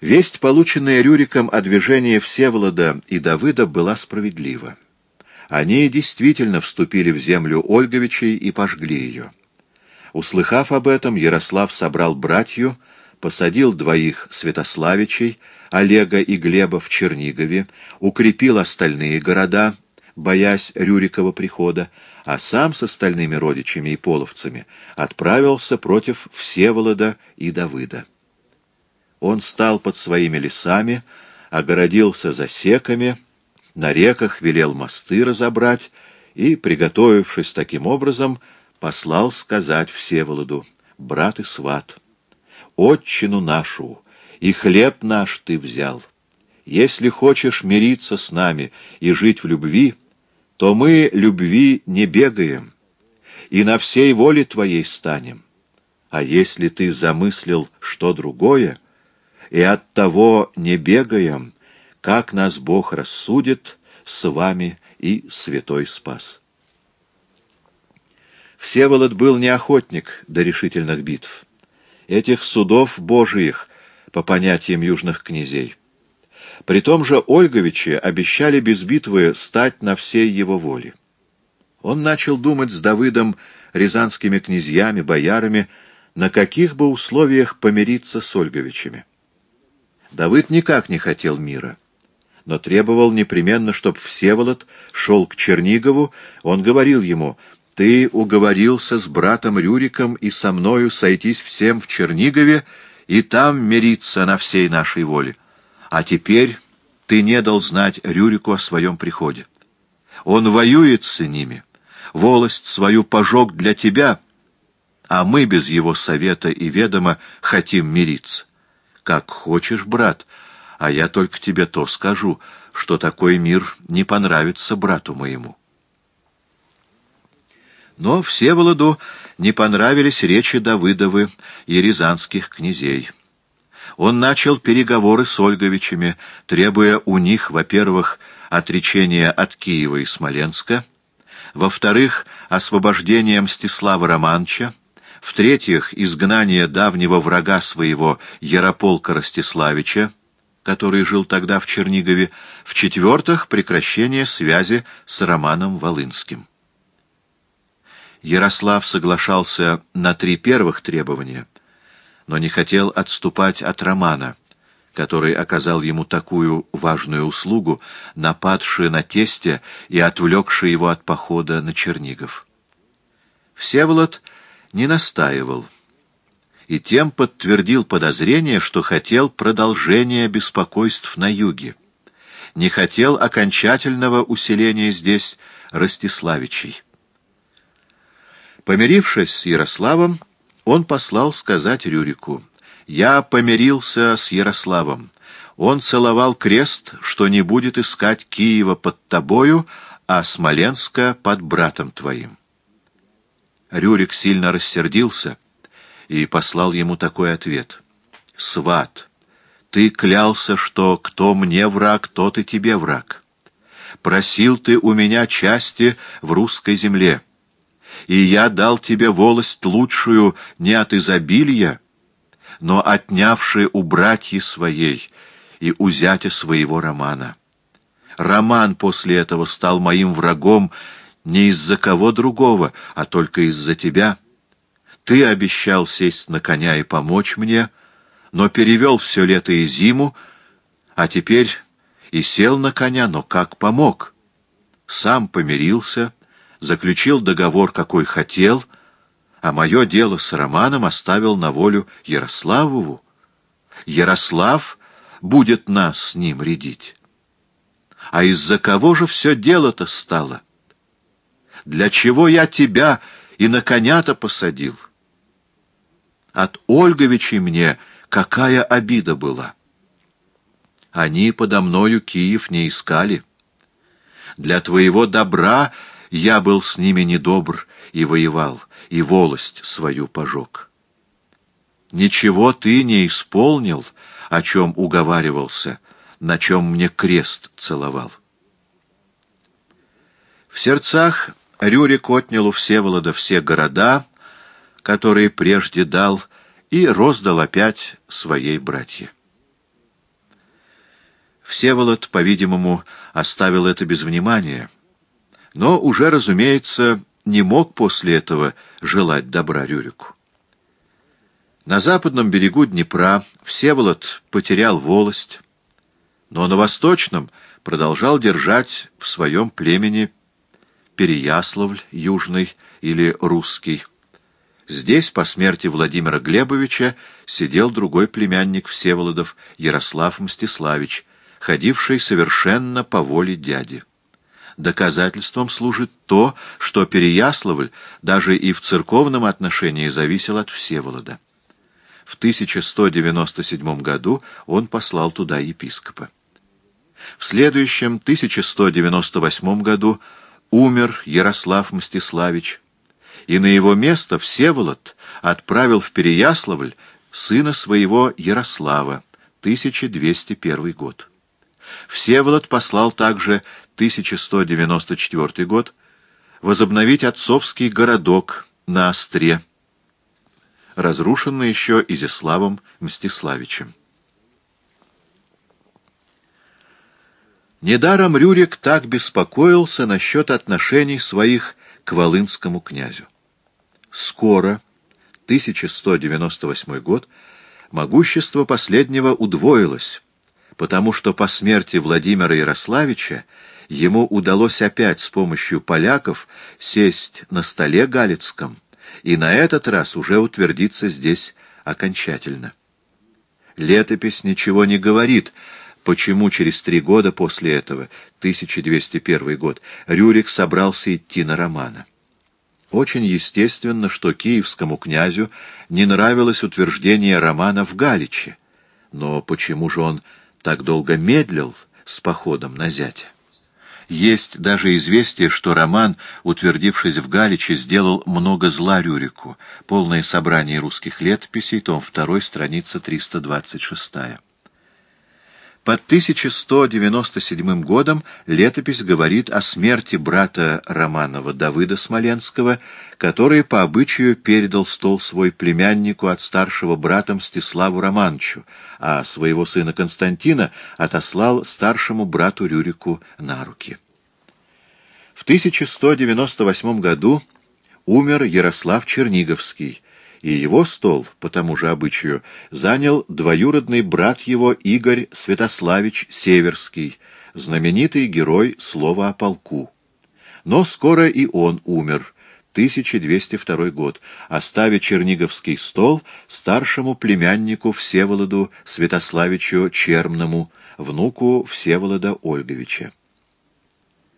Весть, полученная Рюриком о движении Всеволода и Давыда, была справедлива. Они действительно вступили в землю Ольговичей и пожгли ее. Услыхав об этом, Ярослав собрал братью, посадил двоих Святославичей, Олега и Глеба в Чернигове, укрепил остальные города, боясь Рюрикова прихода, а сам с остальными родичами и половцами отправился против Всеволода и Давыда. Он стал под своими лесами, огородился засеками, на реках велел мосты разобрать и, приготовившись таким образом, послал сказать Всеволоду, брат и сват, «Отчину нашу и хлеб наш ты взял. Если хочешь мириться с нами и жить в любви, то мы любви не бегаем, и на всей воле твоей станем. А если ты замыслил что другое, и от того не бегаем, как нас Бог рассудит с вами и святой спас. Всеволод был не охотник до решительных битв. Этих судов божиих, по понятиям южных князей. При том же Ольговичи обещали без битвы стать на всей его воле. Он начал думать с Давыдом, рязанскими князьями, боярами, на каких бы условиях помириться с Ольговичами. Давыд никак не хотел мира, но требовал непременно, чтобы Всеволод шел к Чернигову, он говорил ему, «Ты уговорился с братом Рюриком и со мною сойтись всем в Чернигове и там мириться на всей нашей воле. А теперь ты не дал знать Рюрику о своем приходе. Он воюет с ними, волость свою пожег для тебя, а мы без его совета и ведома хотим мириться. Как хочешь, брат, а я только тебе то скажу, что такой мир не понравится брату моему. Но Всеволоду не понравились речи Давыдовы и рязанских князей. Он начал переговоры с Ольговичами, требуя у них, во-первых, отречения от Киева и Смоленска, во-вторых, освобождения Мстислава Романча, в-третьих, изгнание давнего врага своего Ярополка Ростиславича, который жил тогда в Чернигове, в-четвертых, прекращение связи с Романом Волынским. Ярослав соглашался на три первых требования, но не хотел отступать от Романа, который оказал ему такую важную услугу, нападший на тесте и отвлекший его от похода на Чернигов. Всеволод не настаивал, и тем подтвердил подозрение, что хотел продолжения беспокойств на юге, не хотел окончательного усиления здесь Ростиславичей. Помирившись с Ярославом, он послал сказать Рюрику, «Я помирился с Ярославом. Он целовал крест, что не будет искать Киева под тобою, а Смоленска под братом твоим». Рюрик сильно рассердился и послал ему такой ответ. «Сват, ты клялся, что кто мне враг, тот и тебе враг. Просил ты у меня части в русской земле, и я дал тебе волость лучшую не от изобилия, но отнявши у братьи своей и у зятя своего Романа. Роман после этого стал моим врагом не из-за кого другого, а только из-за тебя. Ты обещал сесть на коня и помочь мне, но перевел все лето и зиму, а теперь и сел на коня, но как помог? Сам помирился, заключил договор, какой хотел, а мое дело с Романом оставил на волю Ярославову. Ярослав будет нас с ним рядить. А из-за кого же все дело-то стало? Для чего я тебя и на коня-то посадил? От Ольговичей мне какая обида была! Они подо мною Киев не искали. Для твоего добра я был с ними недобр и воевал, и волость свою пожег. Ничего ты не исполнил, о чем уговаривался, на чем мне крест целовал. В сердцах Рюрик отнял у Всеволода все города, которые прежде дал, и роздал опять своей братье. Всеволод, по-видимому, оставил это без внимания, но уже, разумеется, не мог после этого желать добра Рюрику. На западном берегу Днепра Всеволод потерял волость, но на восточном продолжал держать в своем племени Переяславль Южный или Русский. Здесь, по смерти Владимира Глебовича, сидел другой племянник Всеволодов, Ярослав Мстиславич, ходивший совершенно по воле дяди. Доказательством служит то, что Переяславль даже и в церковном отношении зависел от Всеволода. В 1197 году он послал туда епископа. В следующем, 1198 году, умер Ярослав Мстиславич, и на его место Всеволод отправил в Переяславль сына своего Ярослава, 1201 год. Всеволод послал также 1194 год возобновить отцовский городок на Остре, разрушенный еще Изяславом Мстиславичем. Недаром Рюрик так беспокоился насчет отношений своих к волынскому князю. Скоро, 1198 год, могущество последнего удвоилось, потому что по смерти Владимира Ярославича ему удалось опять с помощью поляков сесть на столе Галицком и на этот раз уже утвердиться здесь окончательно. Летопись ничего не говорит почему через три года после этого, 1201 год, Рюрик собрался идти на Романа. Очень естественно, что киевскому князю не нравилось утверждение Романа в Галиче. Но почему же он так долго медлил с походом на зятя? Есть даже известие, что Роман, утвердившись в Галиче, сделал много зла Рюрику. Полное собрание русских летописей, том 2, страница 326. Под 1197 годом летопись говорит о смерти брата Романова Давыда Смоленского, который по обычаю передал стол свой племяннику от старшего брата Мстиславу Романчу, а своего сына Константина отослал старшему брату Рюрику на руки. В 1198 году умер Ярослав Черниговский, и его стол, по тому же обычаю, занял двоюродный брат его Игорь Святославич Северский, знаменитый герой слова о полку. Но скоро и он умер, 1202 год, оставя Черниговский стол старшему племяннику Всеволоду Святославичу Чермному, внуку Всеволода Ольговича.